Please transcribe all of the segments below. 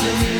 to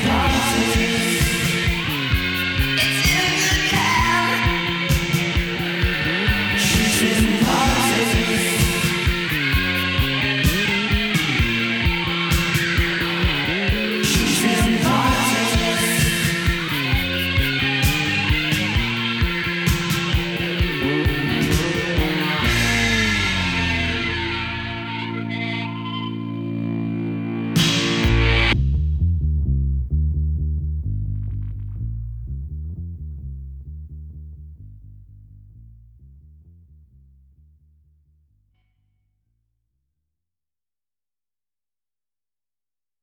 Crazy.